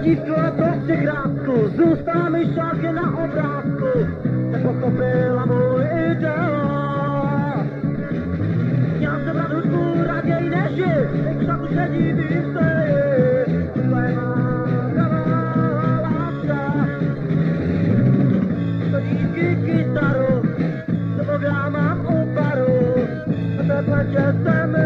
dívku a to krátku, zůstala mi šálky na obrázku, nepochopila můj ideál. Měl jsem rád hudbu raději než ji, však už nedivím se to je. To kytaru, já mám u baru, a takhle časem nesežij.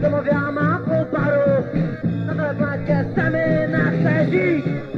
Domově má poparu, na velkátě se mi nechce žít.